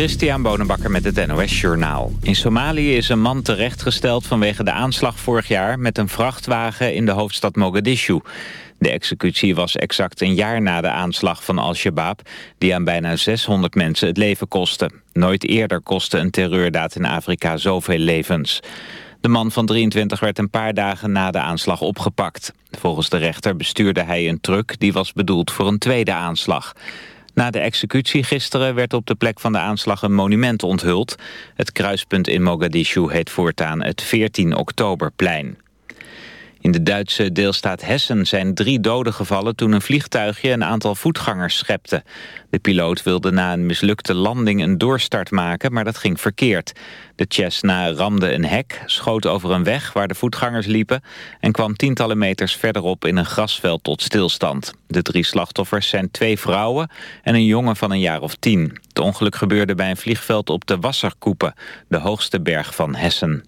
Christian Bonenbakker met het NOS Journaal. In Somalië is een man terechtgesteld vanwege de aanslag vorig jaar... met een vrachtwagen in de hoofdstad Mogadishu. De executie was exact een jaar na de aanslag van Al-Shabaab... die aan bijna 600 mensen het leven kostte. Nooit eerder kostte een terreurdaad in Afrika zoveel levens. De man van 23 werd een paar dagen na de aanslag opgepakt. Volgens de rechter bestuurde hij een truck die was bedoeld voor een tweede aanslag. Na de executie gisteren werd op de plek van de aanslag een monument onthuld. Het kruispunt in Mogadishu heet voortaan het 14 oktoberplein. In de Duitse deelstaat Hessen zijn drie doden gevallen toen een vliegtuigje een aantal voetgangers schepte. De piloot wilde na een mislukte landing een doorstart maken, maar dat ging verkeerd. De Cessna ramde een hek, schoot over een weg waar de voetgangers liepen en kwam tientallen meters verderop in een grasveld tot stilstand. De drie slachtoffers zijn twee vrouwen en een jongen van een jaar of tien. Het ongeluk gebeurde bij een vliegveld op de Wasserkoepen, de hoogste berg van Hessen.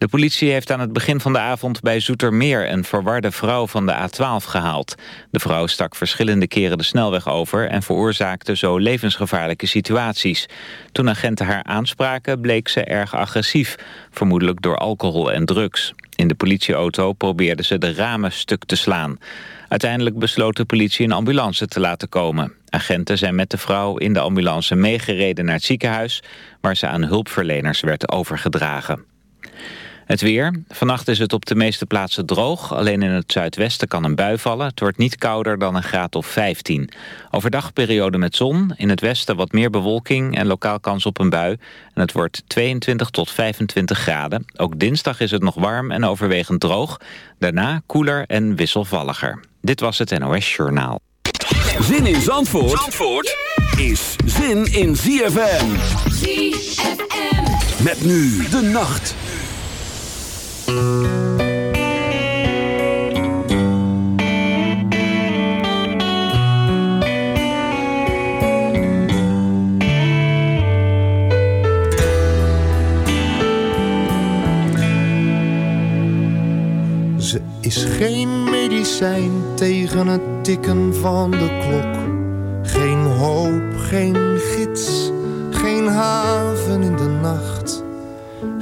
De politie heeft aan het begin van de avond bij Zoetermeer een verwarde vrouw van de A12 gehaald. De vrouw stak verschillende keren de snelweg over en veroorzaakte zo levensgevaarlijke situaties. Toen agenten haar aanspraken bleek ze erg agressief, vermoedelijk door alcohol en drugs. In de politieauto probeerde ze de ramen stuk te slaan. Uiteindelijk besloot de politie een ambulance te laten komen. Agenten zijn met de vrouw in de ambulance meegereden naar het ziekenhuis... waar ze aan hulpverleners werd overgedragen. Het weer. Vannacht is het op de meeste plaatsen droog. Alleen in het zuidwesten kan een bui vallen. Het wordt niet kouder dan een graad of 15. Overdag periode met zon. In het westen wat meer bewolking en lokaal kans op een bui. En het wordt 22 tot 25 graden. Ook dinsdag is het nog warm en overwegend droog. Daarna koeler en wisselvalliger. Dit was het NOS Journaal. Zin in Zandvoort, Zandvoort is zin in ZFM. ZFM. Met nu de nacht. Tegen het tikken van de klok. Geen hoop, geen gids, geen haven in de nacht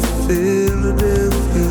Philadelphia.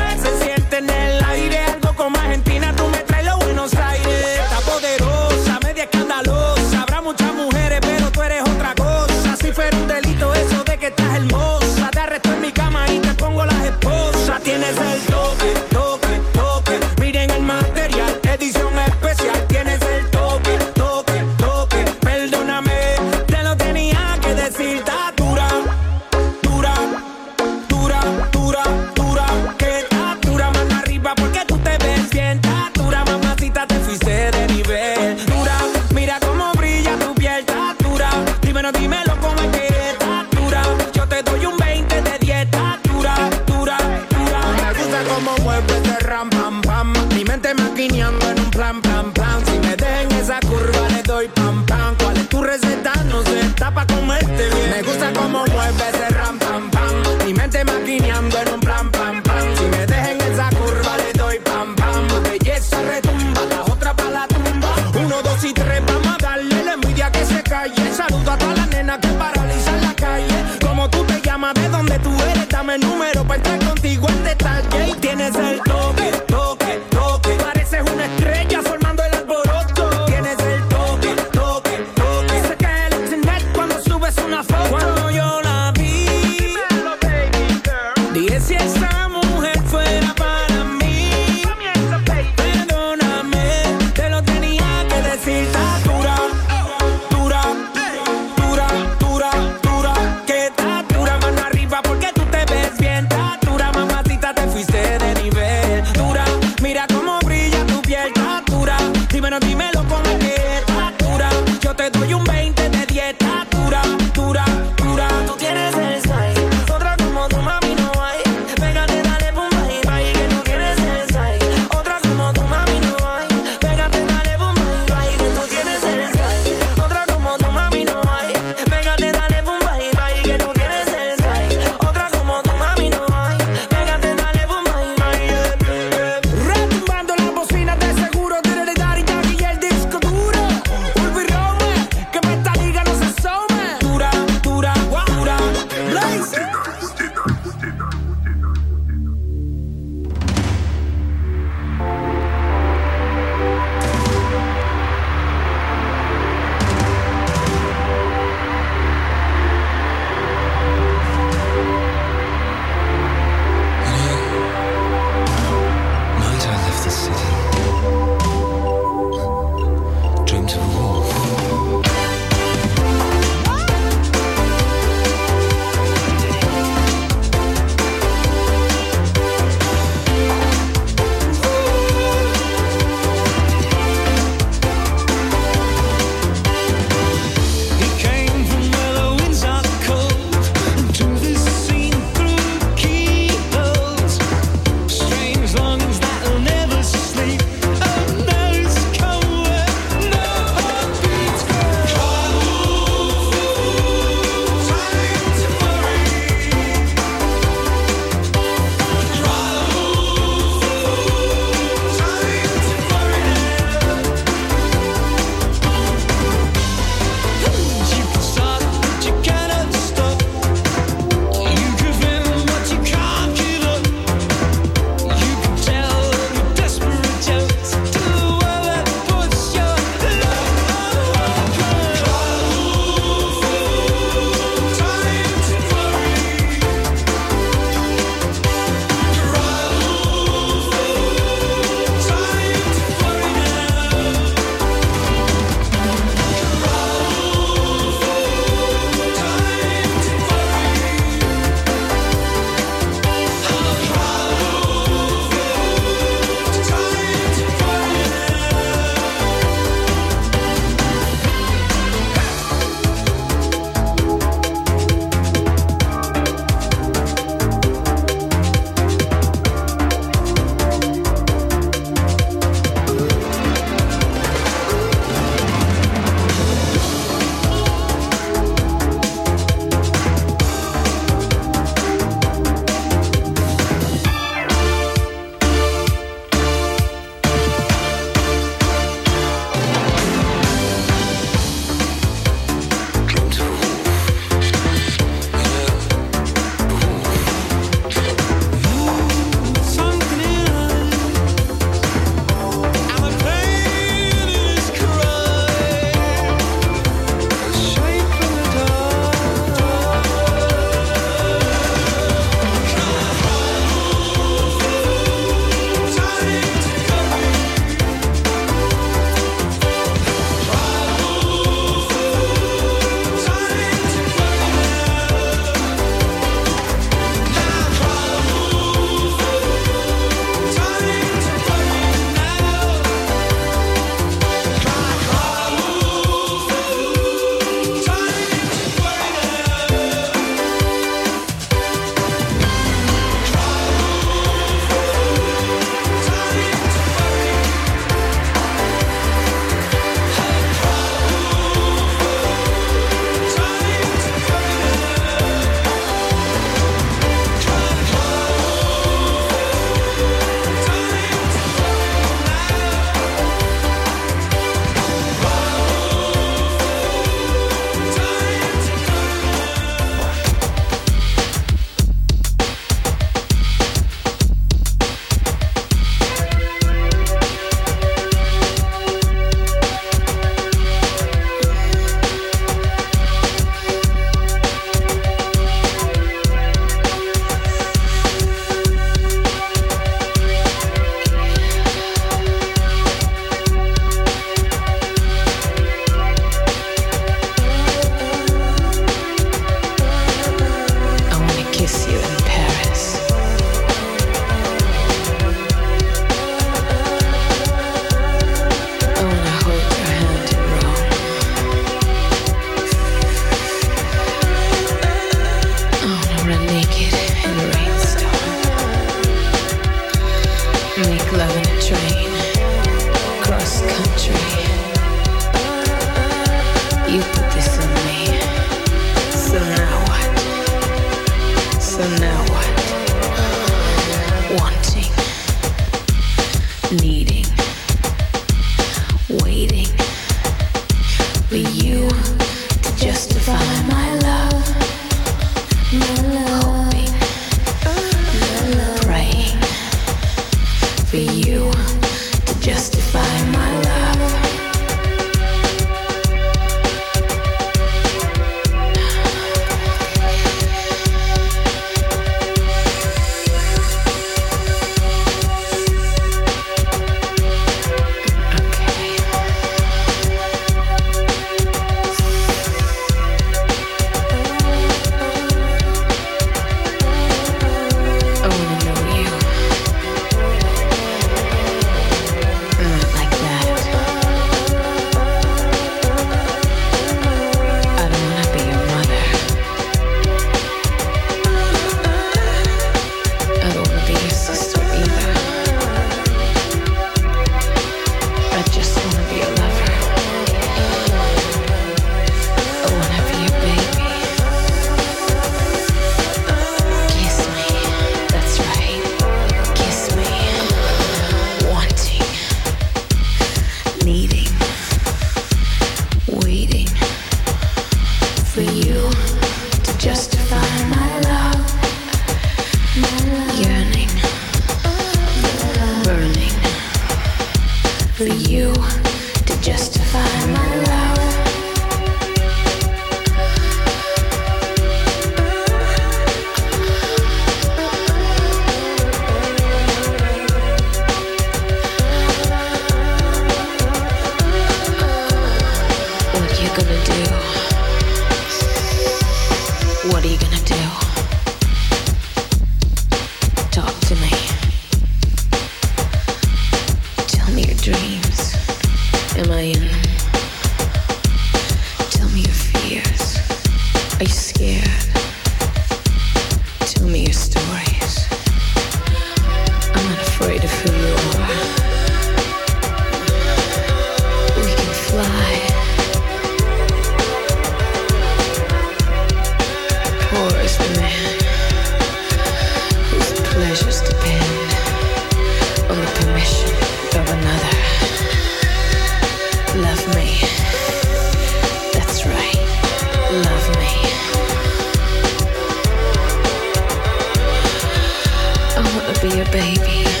baby.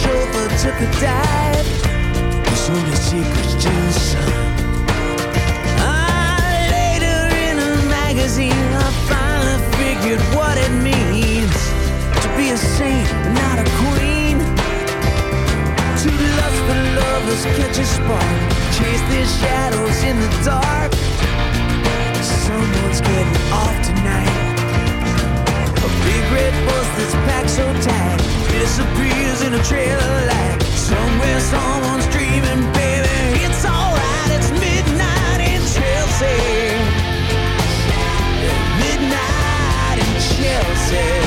chauffeur took a dive. There's only the sun. Ah, later in a magazine, I finally figured what it means to be a saint, not a queen. Two lustful lovers catch a spark, chase their shadows in the dark. Someone's getting off tonight. That's packed so tight disappears in a trail of light. Somewhere someone's dreaming, baby. It's alright, it's midnight in Chelsea. Midnight in Chelsea.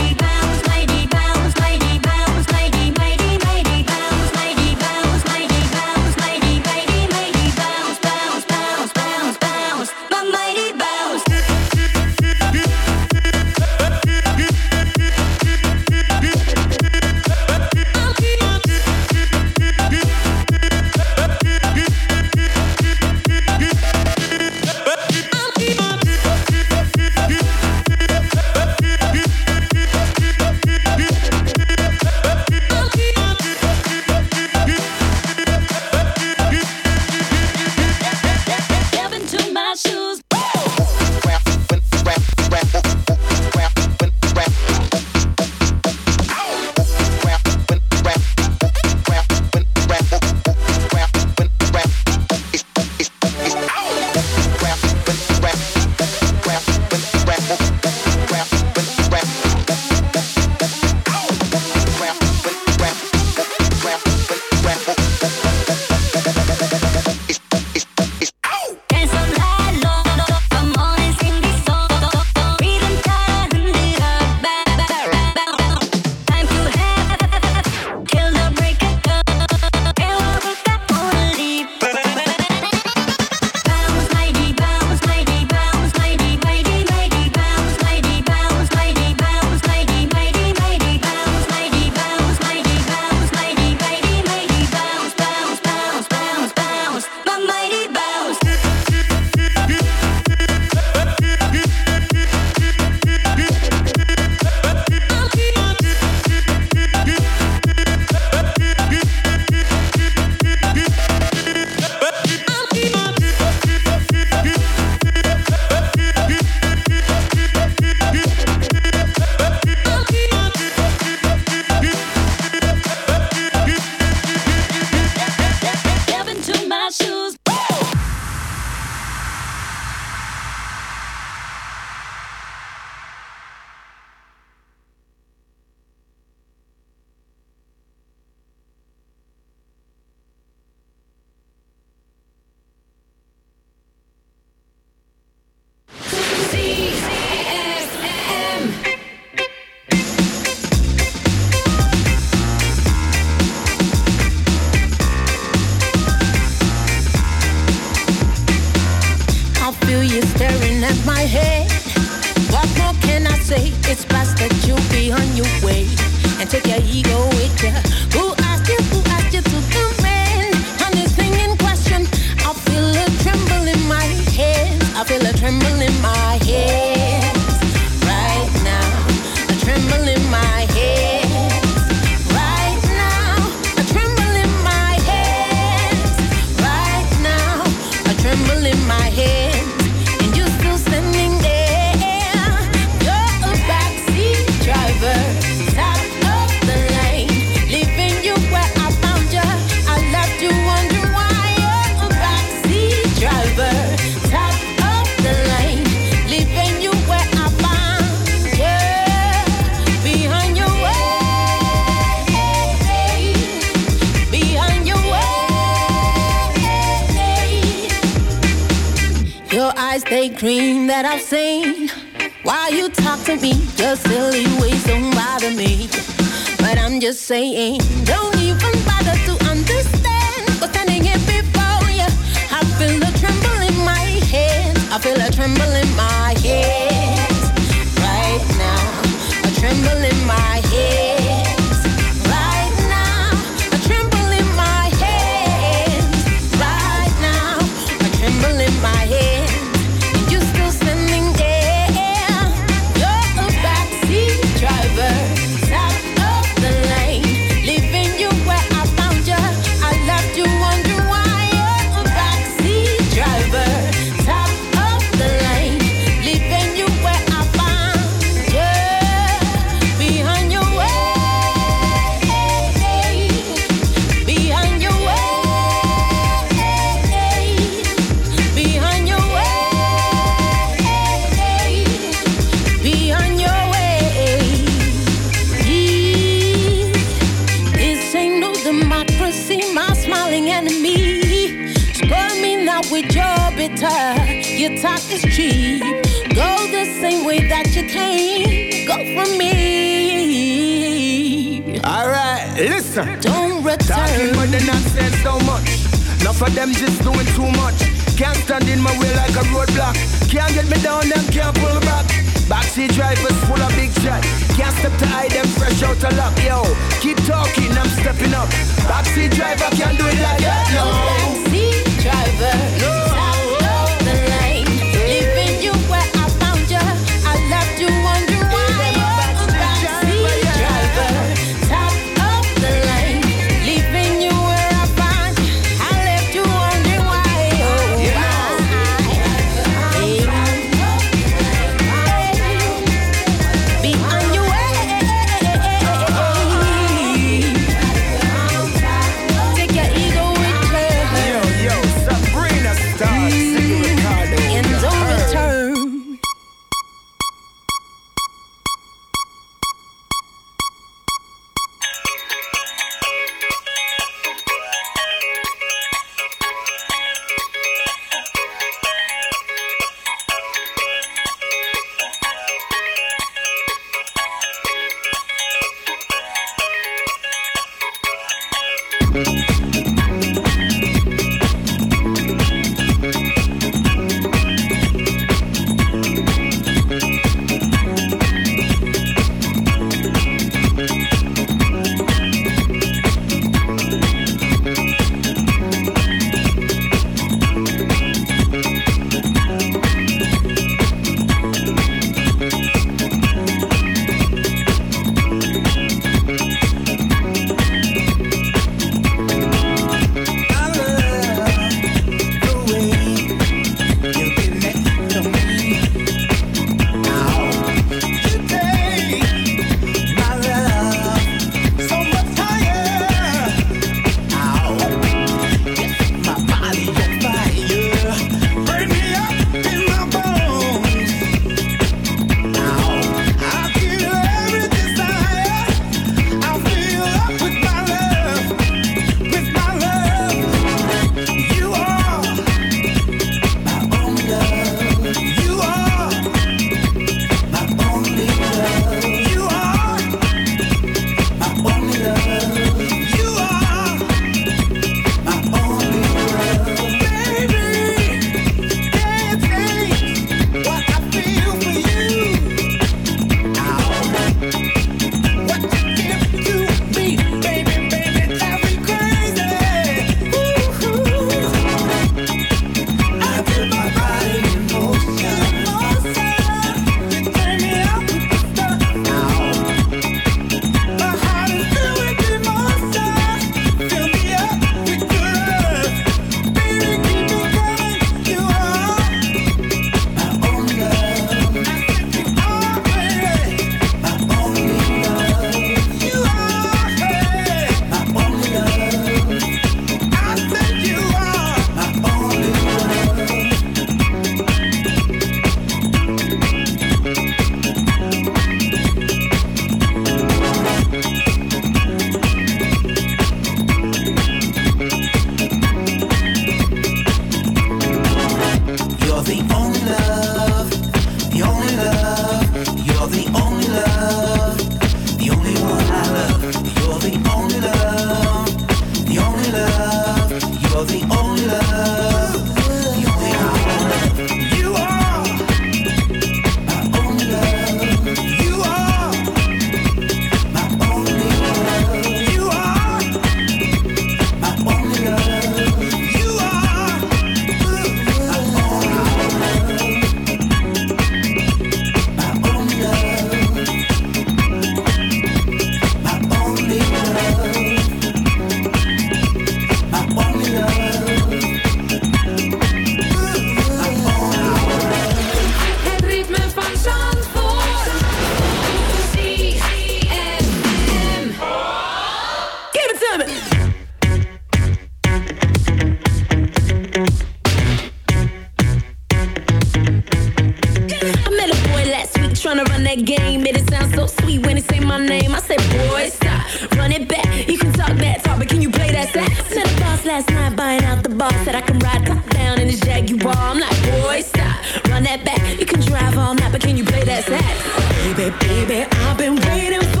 wanna run that game. It sounds so sweet when they say my name. I said, boy, stop, run it back. You can talk that talk, but can you play that sax? Met the boss last night buying out the bar. Said I can ride top down in his Jaguar. I'm like, boy, stop, run that back. You can drive all night, but can you play that sax? Baby, baby, I've been waiting for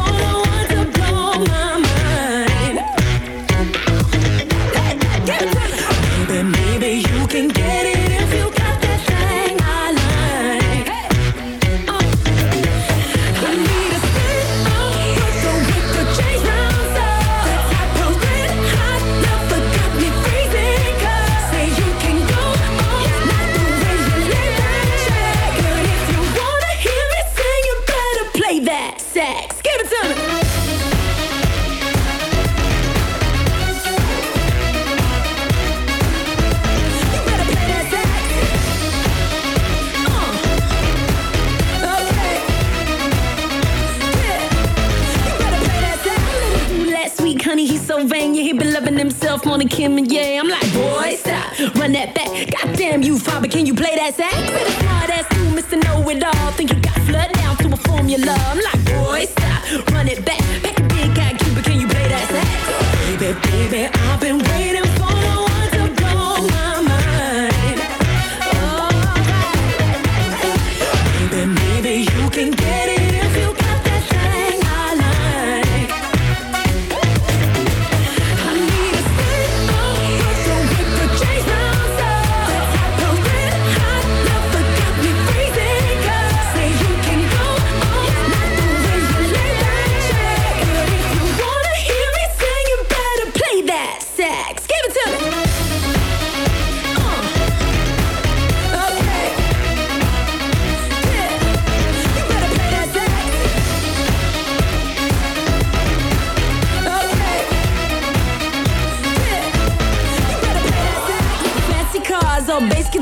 do it.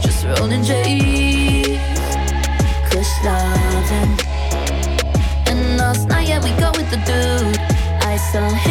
just rolling J's. Kush loving. And last night, yeah, we go with the dude. I saw him.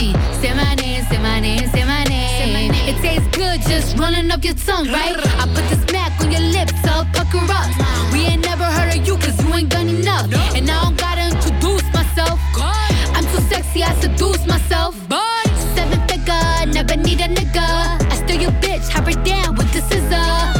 me. Say my name, say my name, say my name. It tastes good just running up your tongue, right? I put the smack on your lips, so pucker up. We ain't never heard of you cause you ain't done enough. And I don't gotta introduce myself. I'm too sexy, I seduce myself. Seven figure, never need a nigga. I steal your bitch, have her down with the scissor.